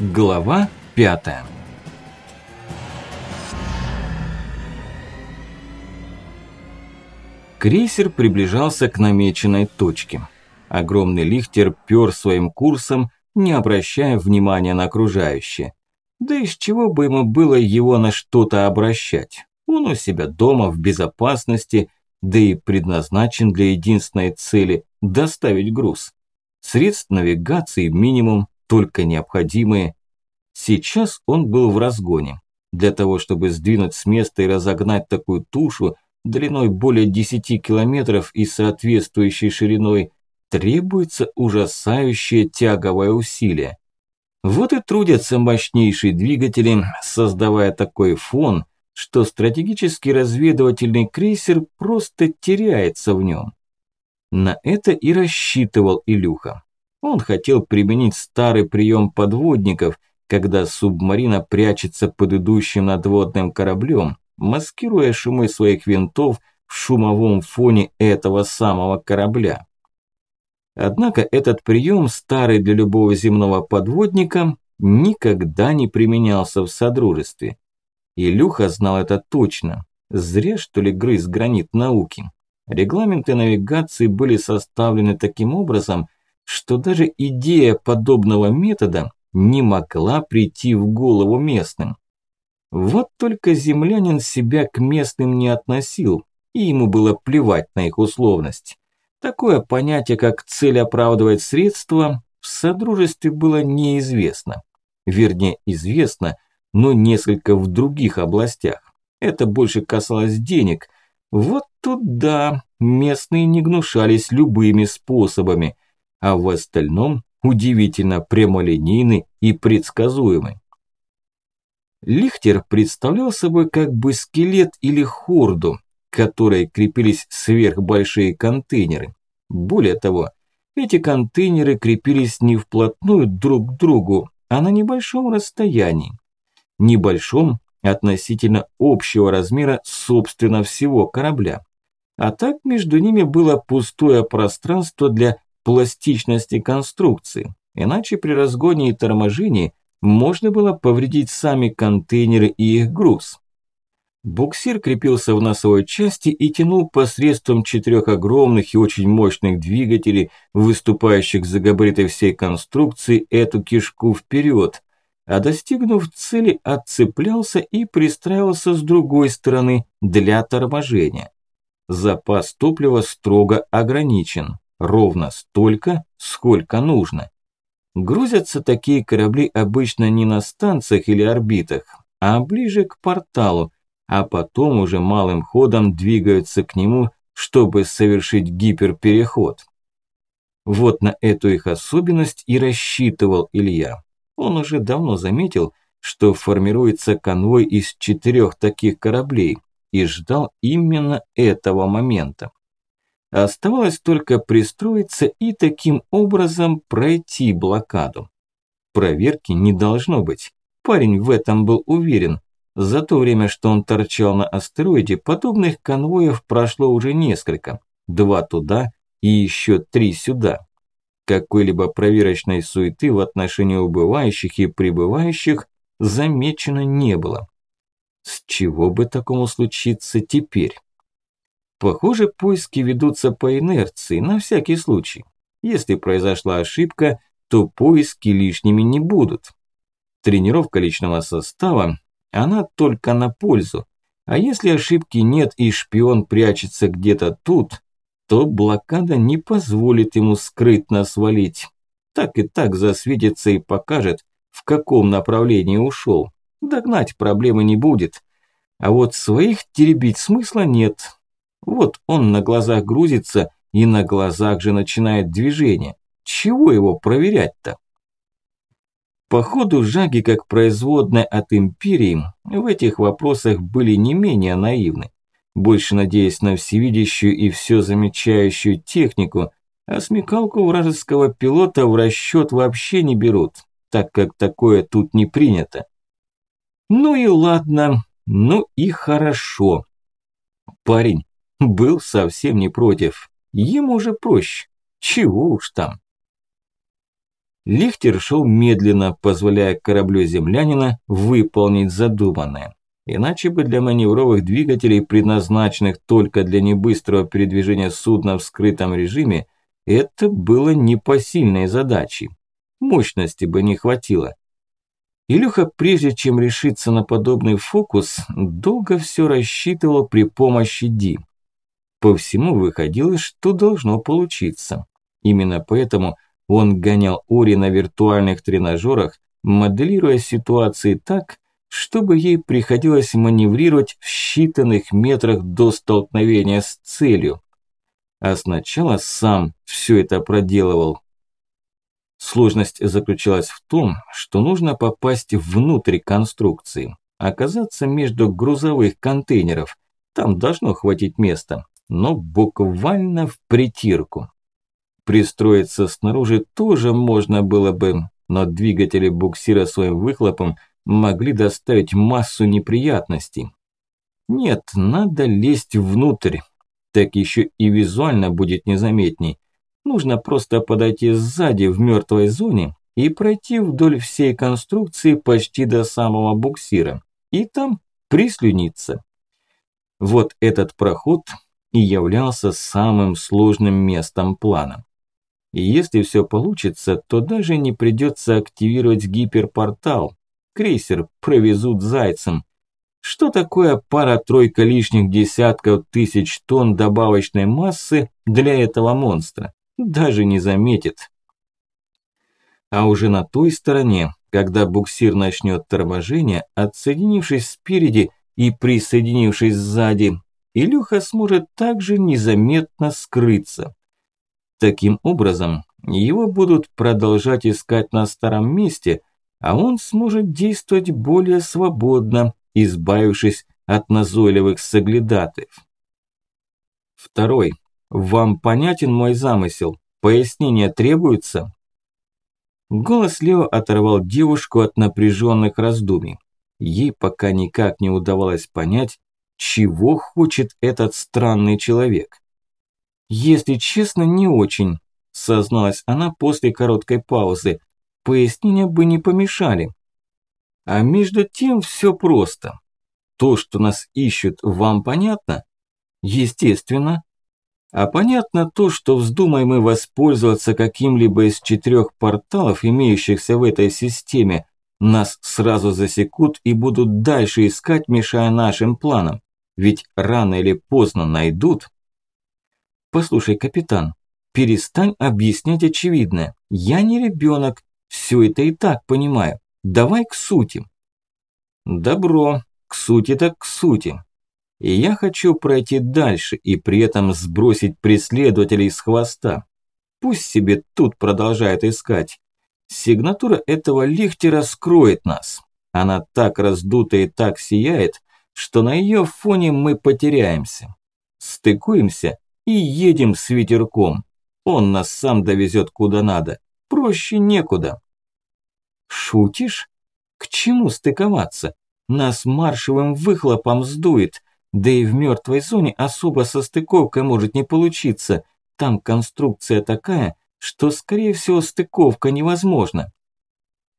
Глава пятая Крейсер приближался к намеченной точке. Огромный лихтер пёр своим курсом, не обращая внимания на окружающее. Да из чего бы ему было его на что-то обращать? Он у себя дома в безопасности, да и предназначен для единственной цели – доставить груз. Средств навигации минимум, только необходимые. Сейчас он был в разгоне. Для того, чтобы сдвинуть с места и разогнать такую тушу длиной более 10 километров и соответствующей шириной, требуется ужасающее тяговое усилие. Вот и трудятся мощнейшие двигатели, создавая такой фон, что стратегический разведывательный крейсер просто теряется в нем. На это и рассчитывал Илюха. Он хотел применить старый прием подводников, когда субмарина прячется под идущим надводным кораблем, маскируя шумы своих винтов в шумовом фоне этого самого корабля. Однако этот прием, старый для любого земного подводника, никогда не применялся в Содружестве. Илюха знал это точно. Зря, что ли, грыз гранит науки. Регламенты навигации были составлены таким образом, что даже идея подобного метода не могла прийти в голову местным. Вот только землянин себя к местным не относил, и ему было плевать на их условность. Такое понятие, как цель оправдывает средства, в Содружестве было неизвестно. Вернее, известно, но несколько в других областях. Это больше касалось денег. Вот тут да, местные не гнушались любыми способами, а в остальном удивительно прямолинейны и предсказуемы. Лихтер представлял собой как бы скелет или хорду, к которой крепились сверхбольшие контейнеры. Более того, эти контейнеры крепились не вплотную друг к другу, а на небольшом расстоянии. Небольшом относительно общего размера собственно всего корабля. А так между ними было пустое пространство для пластичности конструкции. Иначе при разгоне и торможении можно было повредить сами контейнеры и их груз. Буксир крепился в носовой части и тянул посредством четырех огромных и очень мощных двигателей, выступающих за габариты всей конструкции, эту кишку вперед, а достигнув цели, отцеплялся и пристраивался с другой стороны для торможения. Запас топлива строго ограничен, ровно столько, сколько нужно. Грузятся такие корабли обычно не на станциях или орбитах, а ближе к порталу, а потом уже малым ходом двигаются к нему, чтобы совершить гиперпереход. Вот на эту их особенность и рассчитывал Илья. Он уже давно заметил, что формируется конвой из четырех таких кораблей и ждал именно этого момента. Оставалось только пристроиться и таким образом пройти блокаду. Проверки не должно быть. Парень в этом был уверен, за то время, что он торчал на астероиде, подобных конвоев прошло уже несколько. Два туда и еще три сюда. Какой-либо проверочной суеты в отношении убывающих и прибывающих замечено не было. С чего бы такому случиться теперь? Похоже, поиски ведутся по инерции, на всякий случай. Если произошла ошибка, то поиски лишними не будут. Тренировка личного состава она только на пользу. А если ошибки нет и шпион прячется где-то тут, то блокада не позволит ему скрытно свалить. Так и так засветится и покажет, в каком направлении ушел. Догнать проблемы не будет. А вот своих теребить смысла нет. Вот он на глазах грузится и на глазах же начинает движение. Чего его проверять-то? Походу, жаги, как производная от империи, в этих вопросах были не менее наивны, больше надеясь на всевидящую и все замечающую технику, а смекалку вражеского пилота в расчет вообще не берут, так как такое тут не принято. Ну и ладно, ну и хорошо. Парень был совсем не против, ему уже проще, чего уж там. Лихтер шел медленно, позволяя кораблю землянина выполнить задуманное. Иначе бы для маневровых двигателей, предназначенных только для небыстрого передвижения судна в скрытом режиме, это было непосильной задачей. Мощности бы не хватило. Илюха, прежде чем решиться на подобный фокус, долго все рассчитывал при помощи Ди. По всему выходило, что должно получиться. Именно поэтому он гонял Ори на виртуальных тренажерах, моделируя ситуации так, чтобы ей приходилось маневрировать в считанных метрах до столкновения с целью. А сначала сам все это проделывал. Сложность заключалась в том, что нужно попасть внутрь конструкции, оказаться между грузовых контейнеров. Там должно хватить места, но буквально в притирку. Пристроиться снаружи тоже можно было бы, но двигатели буксира своим выхлопом могли доставить массу неприятностей. Нет, надо лезть внутрь, так еще и визуально будет незаметней. Нужно просто подойти сзади в мертвой зоне и пройти вдоль всей конструкции почти до самого буксира. И там прислюниться. Вот этот проход и являлся самым сложным местом плана. И если все получится, то даже не придется активировать гиперпортал. Крейсер провезут зайцем. Что такое пара-тройка лишних десятков тысяч тонн добавочной массы для этого монстра? Даже не заметит. А уже на той стороне, когда буксир начнет торможение, отсоединившись спереди и присоединившись сзади, Илюха сможет также незаметно скрыться. Таким образом, его будут продолжать искать на старом месте, а он сможет действовать более свободно, избавившись от назойливых соглядатаев. Второй. Вам понятен мой замысел? Пояснение требуется? Голос Лео оторвал девушку от напряженных раздумий. Ей пока никак не удавалось понять, чего хочет этот странный человек. «Если честно, не очень», – созналась она после короткой паузы. «Пояснения бы не помешали». А между тем все просто. То, что нас ищут, вам понятно? Естественно. А понятно то, что вздумай мы воспользоваться каким-либо из четырех порталов, имеющихся в этой системе, нас сразу засекут и будут дальше искать, мешая нашим планам. Ведь рано или поздно найдут. Послушай, капитан, перестань объяснять очевидное. Я не ребенок, все это и так понимаю. Давай к сути. Добро, к сути так к сути. И я хочу пройти дальше и при этом сбросить преследователей с хвоста. Пусть себе тут продолжает искать. Сигнатура этого лихтера скроет нас. Она так раздута и так сияет, что на ее фоне мы потеряемся. Стыкуемся и едем с ветерком. Он нас сам довезет куда надо. Проще некуда. Шутишь? К чему стыковаться? Нас маршевым выхлопом сдует. Да и в мертвой зоне особо со стыковкой может не получиться. Там конструкция такая, что скорее всего стыковка невозможна.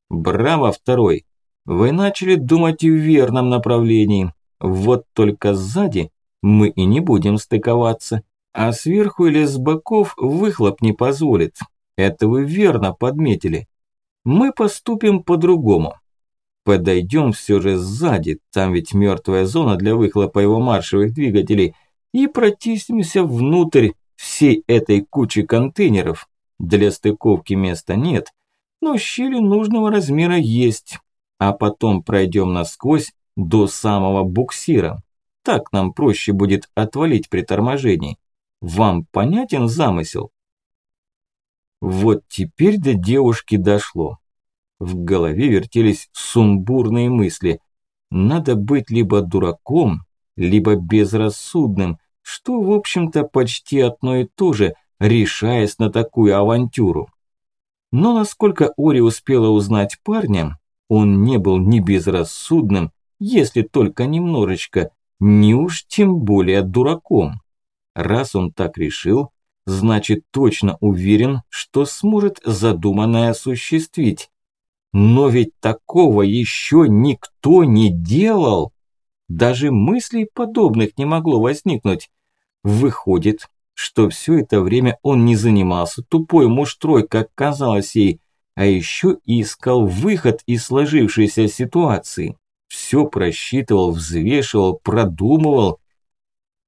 Браво, второй. Вы начали думать в верном направлении. Вот только сзади мы и не будем стыковаться а сверху или с боков выхлоп не позволит. Это вы верно подметили. Мы поступим по-другому. Подойдем все же сзади, там ведь мертвая зона для выхлопа его маршевых двигателей, и протиснемся внутрь всей этой кучи контейнеров. Для стыковки места нет, но щели нужного размера есть, а потом пройдем насквозь до самого буксира. Так нам проще будет отвалить при торможении. Вам понятен замысел? Вот теперь до девушки дошло. В голове вертелись сумбурные мысли. Надо быть либо дураком, либо безрассудным, что, в общем-то, почти одно и то же, решаясь на такую авантюру. Но насколько Ори успела узнать парня, он не был ни безрассудным, если только немножечко, ни уж тем более дураком. Раз он так решил, значит точно уверен, что сможет задуманное осуществить. Но ведь такого еще никто не делал. Даже мыслей подобных не могло возникнуть. Выходит, что все это время он не занимался тупой муштрой, как казалось ей, а еще искал выход из сложившейся ситуации. Все просчитывал, взвешивал, продумывал.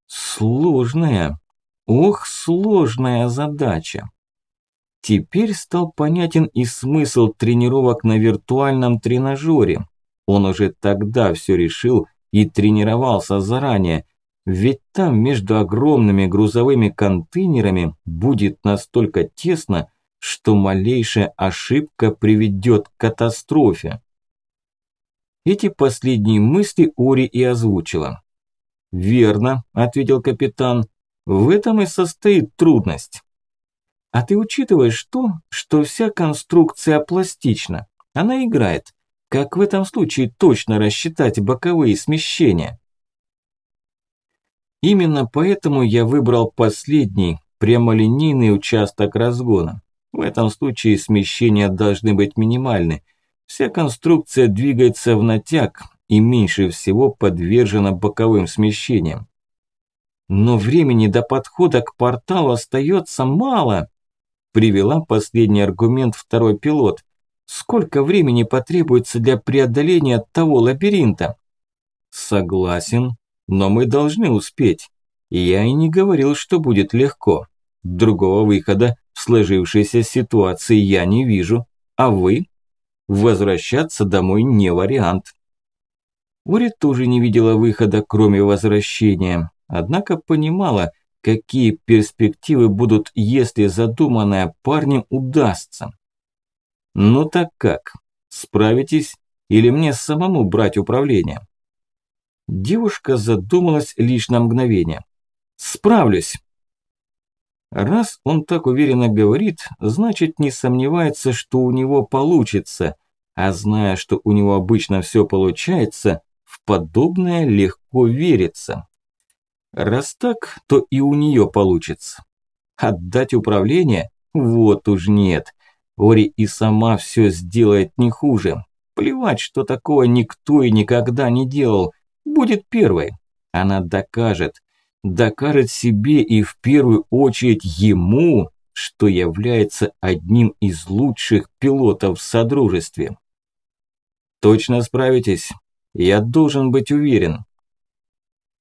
Сложная, ох, сложная задача. Теперь стал понятен и смысл тренировок на виртуальном тренажере. Он уже тогда все решил и тренировался заранее, ведь там между огромными грузовыми контейнерами будет настолько тесно, что малейшая ошибка приведет к катастрофе. Эти последние мысли Ори и озвучила. «Верно», – ответил капитан, – «в этом и состоит трудность». «А ты учитываешь то, что вся конструкция пластична, она играет. Как в этом случае точно рассчитать боковые смещения?» Именно поэтому я выбрал последний, прямолинейный участок разгона. В этом случае смещения должны быть минимальны. Вся конструкция двигается в натяг и меньше всего подвержена боковым смещениям. Но времени до подхода к порталу остается мало, привела последний аргумент второй пилот. Сколько времени потребуется для преодоления того лабиринта? Согласен, но мы должны успеть. Я и не говорил, что будет легко. Другого выхода в сложившейся ситуации я не вижу. А вы? Возвращаться домой не вариант. Ури тоже не видела выхода, кроме возвращения. Однако понимала, какие перспективы будут, если задуманное парнем удастся. Ну так как? Справитесь? Или мне самому брать управление? Девушка задумалась лишь на мгновение. Справлюсь. Раз он так уверенно говорит, значит не сомневается, что у него получится, а зная, что у него обычно все получается, в подобное легко верится. Раз так, то и у нее получится. Отдать управление? Вот уж нет. Ори и сама все сделает не хуже. Плевать, что такого никто и никогда не делал. Будет первой. Она докажет, докажет себе и в первую очередь ему, что является одним из лучших пилотов в Содружестве. Точно справитесь? Я должен быть уверен.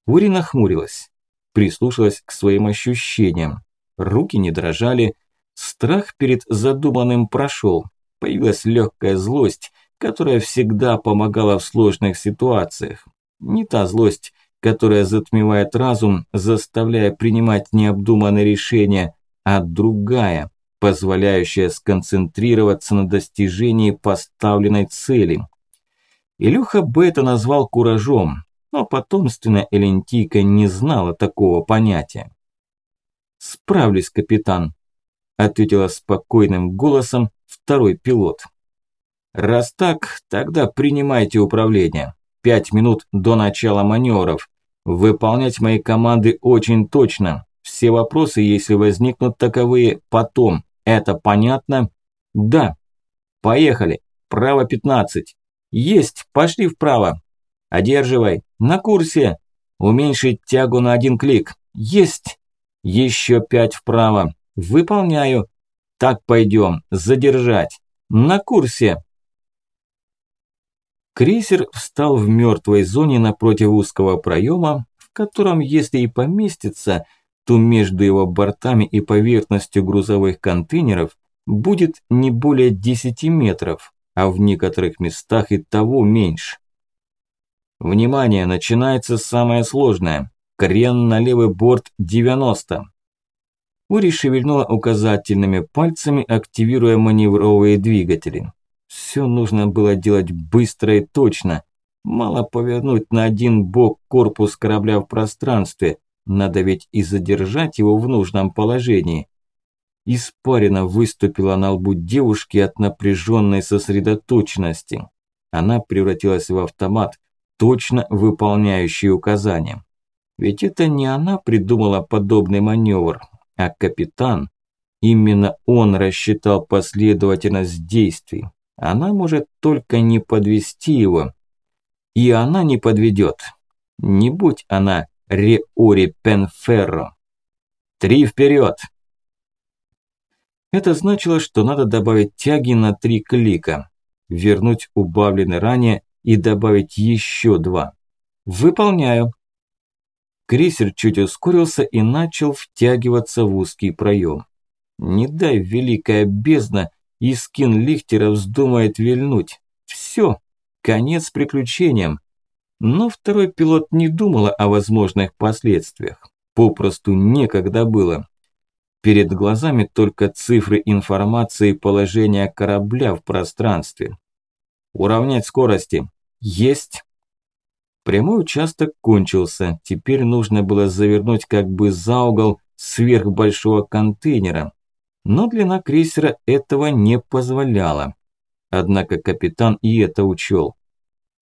Ури нахмурилась, прислушалась к своим ощущениям. Руки не дрожали, страх перед задуманным прошел. Появилась легкая злость, которая всегда помогала в сложных ситуациях. Не та злость, которая затмевает разум, заставляя принимать необдуманные решения, а другая, позволяющая сконцентрироваться на достижении поставленной цели. Илюха бы это назвал куражом, но потомственная Элентийка не знала такого понятия. «Справлюсь, капитан», – ответила спокойным голосом второй пилот. «Раз так, тогда принимайте управление. Пять минут до начала маневров. Выполнять мои команды очень точно. Все вопросы, если возникнут таковые, потом. Это понятно? Да. Поехали. Право 15. Есть. Пошли вправо. Одерживай. На курсе. Уменьшить тягу на один клик. Есть. Еще пять вправо. Выполняю. Так пойдем. Задержать. На курсе. Крейсер встал в мертвой зоне напротив узкого проема, в котором, если и поместится, то между его бортами и поверхностью грузовых контейнеров будет не более 10 метров, а в некоторых местах и того меньше. Внимание, начинается самое сложное. Крен на левый борт 90. Ури шевельнула указательными пальцами, активируя маневровые двигатели. Все нужно было делать быстро и точно. Мало повернуть на один бок корпус корабля в пространстве. Надо ведь и задержать его в нужном положении. Испарина выступила на лбу девушки от напряженной сосредоточенности. Она превратилась в автомат, точно выполняющий указания. Ведь это не она придумала подобный маневр. А капитан, именно он рассчитал последовательность действий. Она может только не подвести его. И она не подведет. Не будь она Реори Пенферро. Три вперед! Это значило, что надо добавить тяги на три клика, вернуть убавленный ранее и добавить еще два. Выполняю. Крейсер чуть ускорился и начал втягиваться в узкий проем. Не дай великая бездна, и скин Лихтера вздумает вильнуть. Все, конец приключениям. Но второй пилот не думал о возможных последствиях. Попросту некогда было. Перед глазами только цифры информации положения корабля в пространстве. Уравнять скорости. Есть. Прямой участок кончился. Теперь нужно было завернуть как бы за угол сверх большого контейнера. Но длина крейсера этого не позволяла. Однако капитан и это учел.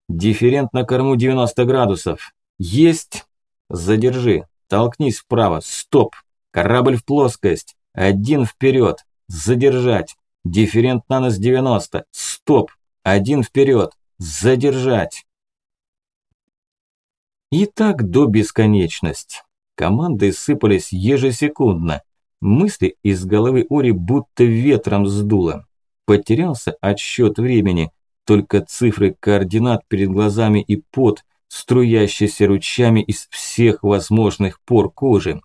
Дифферент на корму 90 градусов. Есть. Задержи. Толкнись вправо. Стоп. Корабль в плоскость. Один вперед. Задержать. Дифферент на нос 90. Стоп. Один вперед. Задержать. И так до бесконечности. Команды сыпались ежесекундно. Мысли из головы Ори будто ветром сдуло. Потерялся отсчет времени. Только цифры координат перед глазами и пот, струящийся ручьями из всех возможных пор кожи.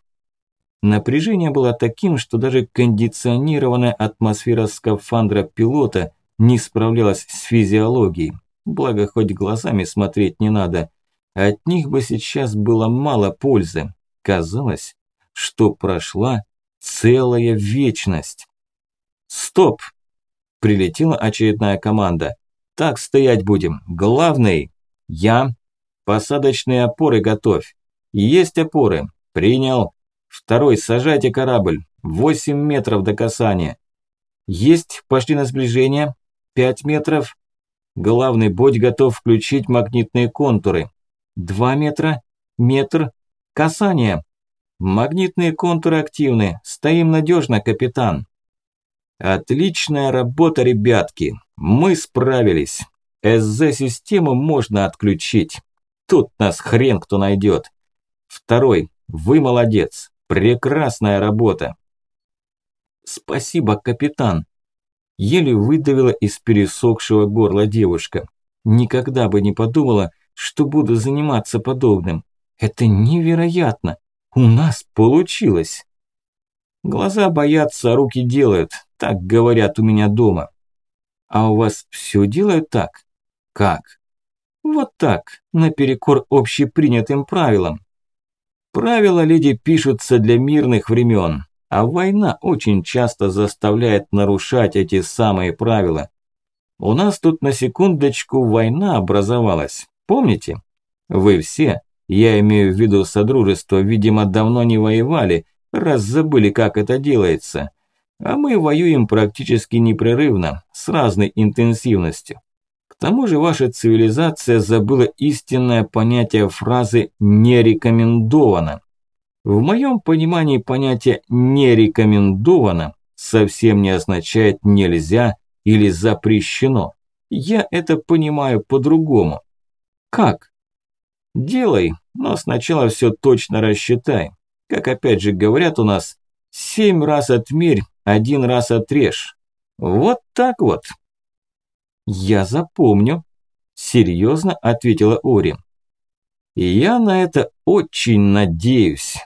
Напряжение было таким, что даже кондиционированная атмосфера скафандра пилота не справлялась с физиологией. Благо, хоть глазами смотреть не надо. От них бы сейчас было мало пользы. Казалось, что прошла целая вечность. «Стоп!» – прилетела очередная команда. «Так стоять будем. Главный!» «Я!» «Посадочные опоры готовь!» «Есть опоры!» «Принял!» Второй, сажайте корабль. Восемь метров до касания. Есть, пошли на сближение. Пять метров. Главный, будь готов включить магнитные контуры. Два метра. Метр. Касание. Магнитные контуры активны. Стоим надежно, капитан. Отличная работа, ребятки. Мы справились. СЗ-систему можно отключить. Тут нас хрен кто найдет. Второй, вы молодец. Прекрасная работа. Спасибо, капитан. Еле выдавила из пересохшего горла девушка. Никогда бы не подумала, что буду заниматься подобным. Это невероятно. У нас получилось. Глаза боятся, руки делают. Так говорят у меня дома. А у вас все делают так? Как? Вот так, наперекор общепринятым правилам. Правила леди пишутся для мирных времен, а война очень часто заставляет нарушать эти самые правила. У нас тут на секундочку война образовалась, помните? Вы все, я имею в виду Содружество, видимо, давно не воевали, раз забыли, как это делается. А мы воюем практически непрерывно, с разной интенсивностью. К тому же ваша цивилизация забыла истинное понятие фразы «не рекомендовано». В моем понимании понятие «не рекомендовано» совсем не означает «нельзя» или «запрещено». Я это понимаю по-другому. Как? Делай, но сначала все точно рассчитай. Как опять же говорят у нас, семь раз отмерь, один раз отрежь. Вот так вот. «Я запомню», – серьезно ответила Ори. «И я на это очень надеюсь».